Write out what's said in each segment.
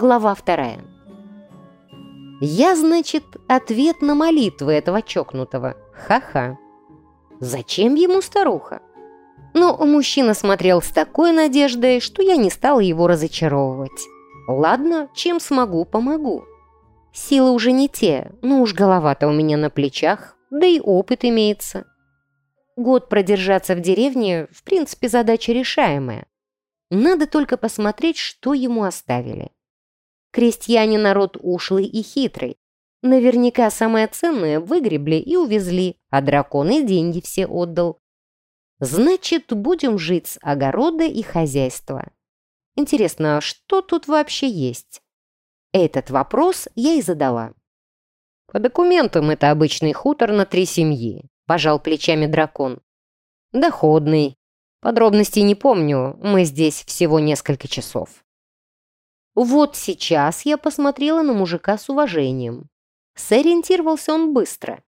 Глава вторая. Я, значит, ответ на молитвы этого чокнутого. Ха-ха. Зачем ему старуха? Но мужчина смотрел с такой надеждой, что я не стала его разочаровывать. Ладно, чем смогу, помогу. Силы уже не те, но уж голова-то у меня на плечах, да и опыт имеется. Год продержаться в деревне, в принципе, задача решаемая. Надо только посмотреть, что ему оставили. Крестьяне народ ушлый и хитрый. Наверняка самое ценное выгребли и увезли, а дракон и деньги все отдал. Значит, будем жить с огорода и хозяйства. Интересно, что тут вообще есть? Этот вопрос я и задала. По документам это обычный хутор на три семьи, пожал плечами дракон. Доходный. Подробностей не помню, мы здесь всего несколько часов. Вот сейчас я посмотрела на мужика с уважением. Сориентировался он быстро.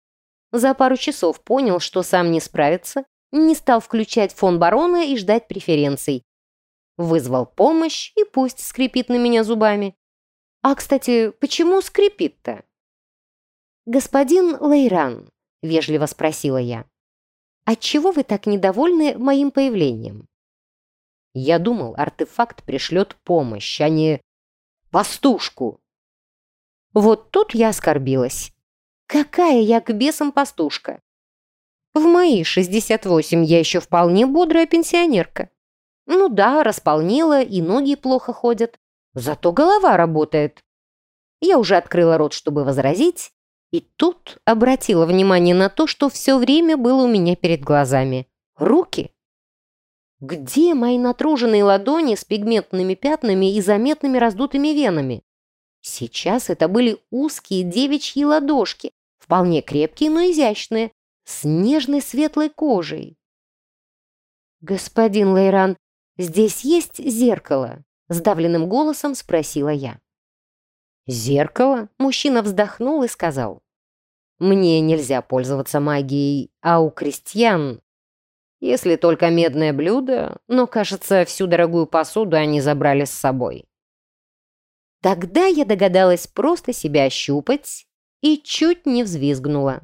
За пару часов понял, что сам не справится, не стал включать фон барона и ждать преференций. Вызвал помощь и пусть скрипит на меня зубами. А, кстати, почему скрипит-то? «Господин Лейран», — вежливо спросила я, «отчего вы так недовольны моим появлением?» Я думал, артефакт пришлет помощь, а не Пастушку!» Вот тут я оскорбилась. Какая я к бесам пастушка? В мои 68 я еще вполне бодрая пенсионерка. Ну да, располнела и ноги плохо ходят. Зато голова работает. Я уже открыла рот, чтобы возразить, и тут обратила внимание на то, что все время было у меня перед глазами. Руки. Где мои натруженные ладони с пигментными пятнами и заметными раздутыми венами? Сейчас это были узкие девичьи ладошки, вполне крепкие, но изящные, с нежной светлой кожей. «Господин Лейран, здесь есть зеркало?» — сдавленным голосом спросила я. «Зеркало?» — мужчина вздохнул и сказал. «Мне нельзя пользоваться магией, а у крестьян если только медное блюдо, но, кажется, всю дорогую посуду они забрали с собой. Тогда я догадалась просто себя ощупать и чуть не взвизгнула.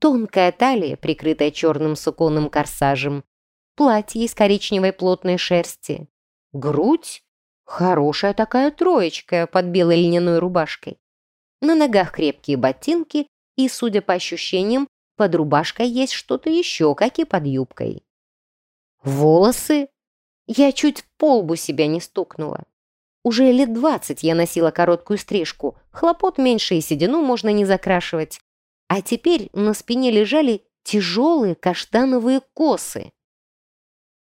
Тонкая талия, прикрытая черным суконным корсажем, платье из коричневой плотной шерсти, грудь — хорошая такая троечка под белой льняной рубашкой, на ногах крепкие ботинки и, судя по ощущениям, под рубашкой есть что-то еще, как и под юбкой. Волосы? Я чуть по лбу себя не стукнула. Уже лет двадцать я носила короткую стрижку, хлопот меньше и седину можно не закрашивать. А теперь на спине лежали тяжелые каштановые косы.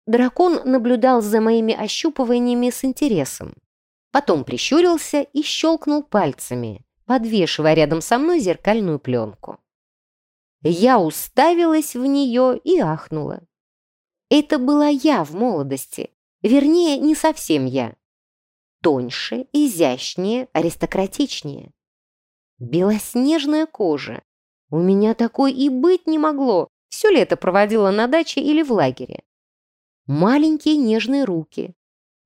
Дракон наблюдал за моими ощупываниями с интересом. Потом прищурился и щелкнул пальцами, подвешивая рядом со мной зеркальную пленку. Я уставилась в нее и ахнула. Это была я в молодости, вернее, не совсем я. Тоньше, изящнее, аристократичнее. Белоснежная кожа. У меня такой и быть не могло. Все лето проводила на даче или в лагере. Маленькие нежные руки.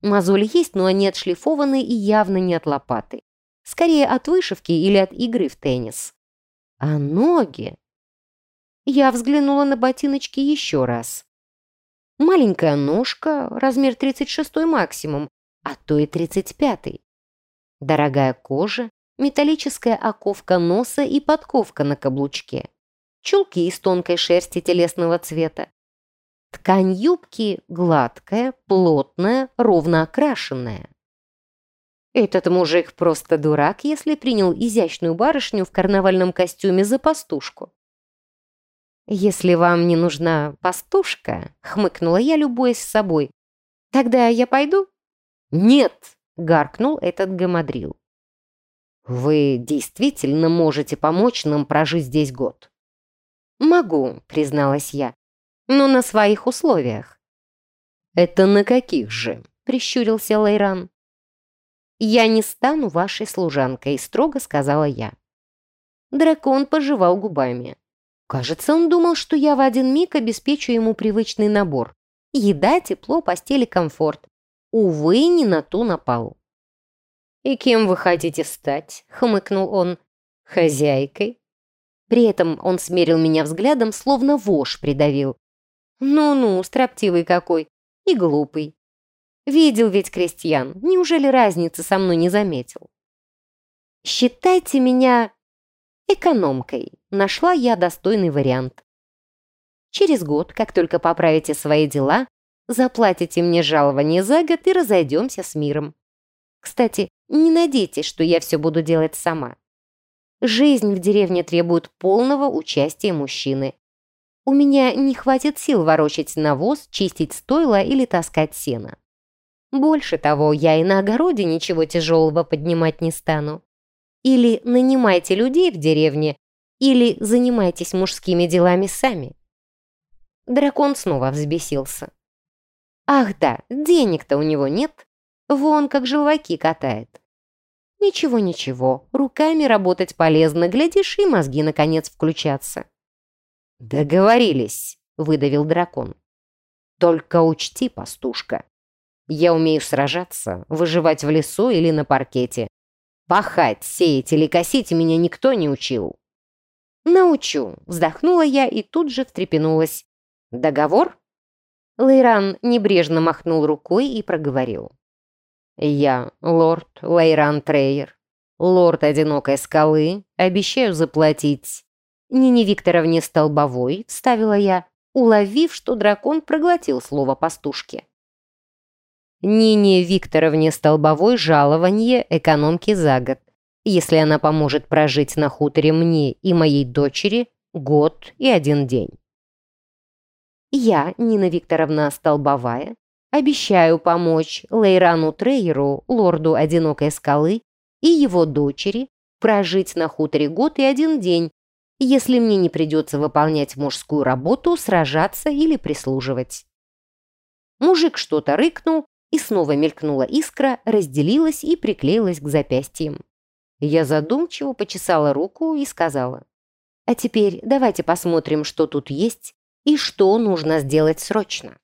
Мозоли есть, но они отшлифованы и явно не от лопаты. Скорее от вышивки или от игры в теннис. А ноги... Я взглянула на ботиночки еще раз. Маленькая ножка, размер 36 максимум, а то и 35. Дорогая кожа, металлическая оковка носа и подковка на каблучке. Чулки из тонкой шерсти телесного цвета. Ткань юбки гладкая, плотная, ровно окрашенная. Этот мужик просто дурак, если принял изящную барышню в карнавальном костюме за пастушку. «Если вам не нужна пастушка», — хмыкнула я, любуясь собой, «тогда я пойду?» «Нет!» — гаркнул этот гамадрил. «Вы действительно можете помочь нам прожить здесь год?» «Могу», — призналась я, — «но на своих условиях». «Это на каких же?» — прищурился Лайран. «Я не стану вашей служанкой», — строго сказала я. Дракон пожевал губами. Кажется, он думал, что я в один миг обеспечу ему привычный набор. Еда, тепло, постель и комфорт. Увы, не на ту напал. «И кем вы хотите стать?» — хмыкнул он. «Хозяйкой?» При этом он смерил меня взглядом, словно вошь придавил. «Ну-ну, строптивый какой и глупый. Видел ведь крестьян, неужели разницы со мной не заметил?» «Считайте меня экономкой», — нашла я достойный вариант. Через год, как только поправите свои дела, заплатите мне жалование за год и разойдемся с миром. Кстати, не надейтесь, что я все буду делать сама. Жизнь в деревне требует полного участия мужчины. У меня не хватит сил ворочать навоз, чистить стойла или таскать сено. Больше того, я и на огороде ничего тяжелого поднимать не стану. Или нанимайте людей в деревне, или занимайтесь мужскими делами сами. Дракон снова взбесился. Ах да, денег-то у него нет. Вон как желваки катает. Ничего-ничего, руками работать полезно, глядишь, и мозги наконец включатся. «Договорились», — выдавил дракон. «Только учти, пастушка, я умею сражаться, выживать в лесу или на паркете. Пахать, сеять или косить меня никто не учил». «Научу», — вздохнула я и тут же встрепенулась. «Договор?» Лейран небрежно махнул рукой и проговорил. «Я, лорд Лейран Трейер, лорд Одинокой Скалы, обещаю заплатить». «Нине Викторовне Столбовой», — вставила я, уловив, что дракон проглотил слово пастушки. «Нине Викторовне Столбовой жалование экономки за год, если она поможет прожить на хуторе мне и моей дочери год и один день». Я, Нина Викторовна Столбовая, обещаю помочь Лейрану Трейеру, лорду Одинокой Скалы, и его дочери прожить на хуторе год и один день, если мне не придется выполнять мужскую работу, сражаться или прислуживать. Мужик что-то рыкнул, и снова мелькнула искра, разделилась и приклеилась к запястьям. Я задумчиво почесала руку и сказала, «А теперь давайте посмотрим, что тут есть и что нужно сделать срочно».